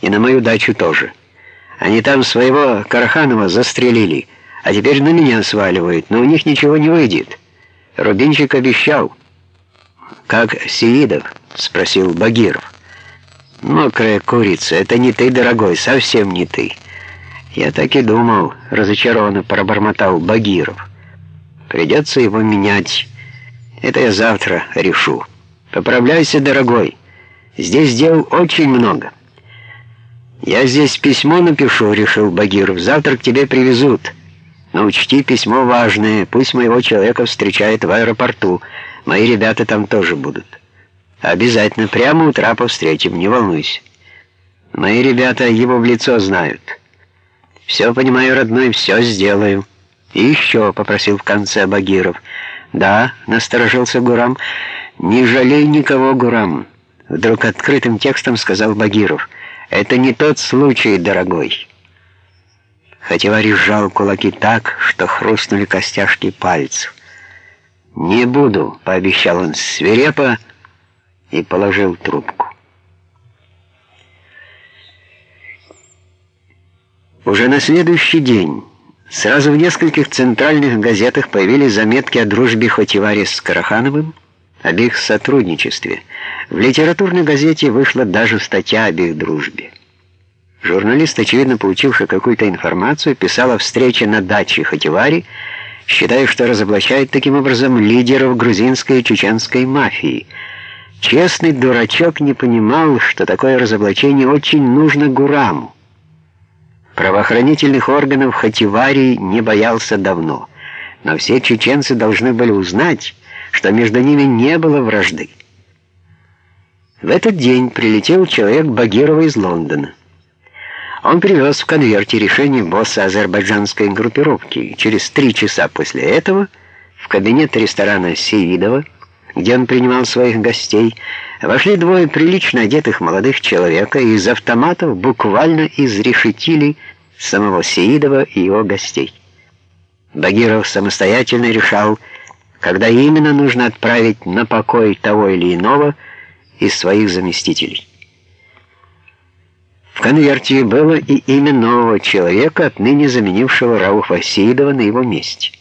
И на мою дачу тоже. Они там своего Караханова застрелили, а теперь на меня сваливают, но у них ничего не выйдет. Рубинчик обещал. «Как Сеидов?» — спросил Багиров. «Мокрая курица, это не ты, дорогой, совсем не ты». «Я так и думал», — разочарованно пробормотал Багиров. «Придется его менять. Это я завтра решу. Поправляйся, дорогой. Здесь дел очень много». «Я здесь письмо напишу», — решил Багиров. «Завтра к тебе привезут. Но учти, письмо важное. Пусть моего человека встречает в аэропорту. Мои ребята там тоже будут. Обязательно. Прямо у трапа встретим, не волнуйся. Мои ребята его в лицо знают. Все понимаю, родной, все сделаю». «И еще», — попросил в конце Багиров. «Да», — насторожился Гурам. «Не жалей никого, Гурам», — вдруг открытым текстом сказал Багиров. Это не тот случай, дорогой. Хативари сжал кулаки так, что хрустнули костяшки пальцев. «Не буду», — пообещал он свирепо и положил трубку. Уже на следующий день сразу в нескольких центральных газетах появились заметки о дружбе Хативари с Карахановым, об их сотрудничестве. В литературной газете вышла даже статья об их дружбе. Журналист, очевидно получивший какую-то информацию, писал о встрече на даче Хативари, считая, что разоблачает таким образом лидеров грузинской и чеченской мафии. Честный дурачок не понимал, что такое разоблачение очень нужно Гураму. Правоохранительных органов Хативари не боялся давно, но все чеченцы должны были узнать, что между ними не было вражды. В этот день прилетел человек Багирова из Лондона. Он привез в конверте решение босса азербайджанской группировки. Через три часа после этого в кабинет ресторана Севидова, где он принимал своих гостей, вошли двое прилично одетых молодых человека и из автоматов буквально изрешетили самого Сеидова и его гостей. Багиров самостоятельно решал, когда именно нужно отправить на покой того или иного из своих заместителей. В конверте было и имя нового человека, отныне заменившего Рауфа Сеидова на его месте.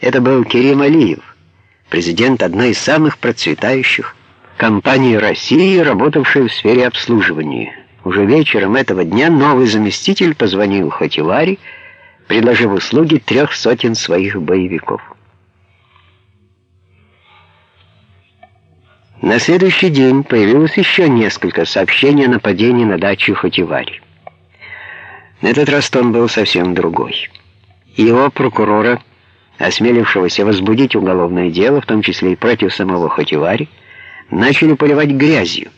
Это был Керим Алиев, президент одной из самых процветающих компаний России, работавшей в сфере обслуживания. Уже вечером этого дня новый заместитель позвонил Хативари, предложив услуги трех сотен своих боевиков. На следующий день появилось еще несколько сообщений о нападении на дачу Хативари. На этот раз тон был совсем другой. Его прокурора, осмелившегося возбудить уголовное дело, в том числе и против самого Хативари, начали поливать грязью.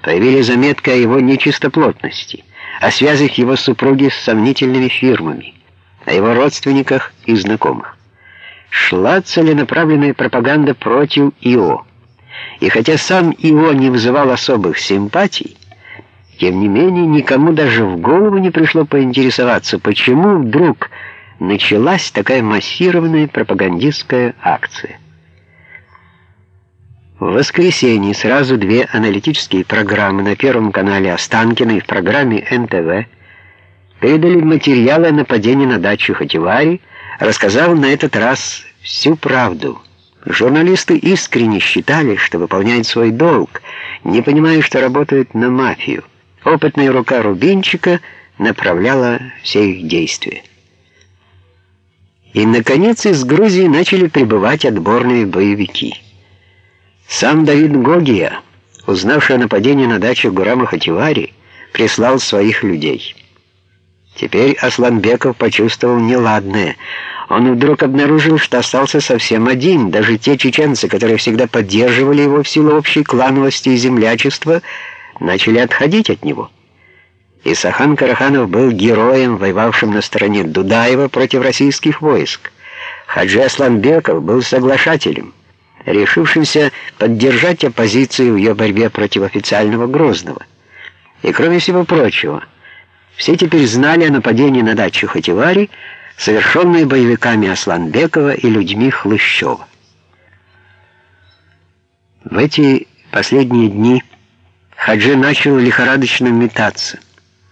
Появились заметки о его нечистоплотности, о связях его супруги с сомнительными фирмами, о его родственниках и знакомых. Шла целенаправленная пропаганда против ИО. И хотя сам Ио не вызывал особых симпатий, тем не менее никому даже в голову не пришло поинтересоваться, почему вдруг началась такая массированная пропагандистская акция. В воскресенье сразу две аналитические программы на Первом канале Останкина и в программе НТВ передали материалы о нападении на дачу Хативари, рассказав на этот раз всю правду – Журналисты искренне считали, что выполняют свой долг, не понимая, что работают на мафию. Опытная рука Рубинчика направляла все их действия. И, наконец, из Грузии начали прибывать отборные боевики. Сам Давид Гогия, узнавший о нападении на дачу Гурама Хативари, прислал своих людей. Теперь Асланбеков почувствовал неладное – он вдруг обнаружил, что остался совсем один. Даже те чеченцы, которые всегда поддерживали его в силу общей клановости и землячества, начали отходить от него. Исахан Караханов был героем, воевавшим на стороне Дудаева против российских войск. Хаджи Асланбеков был соглашателем, решившимся поддержать оппозицию в ее борьбе против официального Грозного. И кроме всего прочего, все теперь знали о нападении на дачу Хативари, совершенные боевиками Асланбекова и людьми Хлыщева. В эти последние дни Хаджи начал лихорадочно метаться.